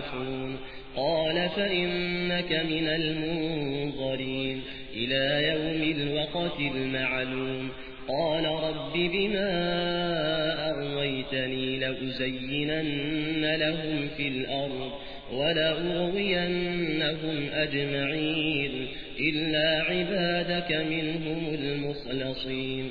يبعثون قال فإنك من المنظرين. إلى يوم الوقت المعلوم. قال رب بما أغويتني لأزينن لهم في الأرض ولأغوينهم أجمعين. إلا عبادك منهم المخلصين.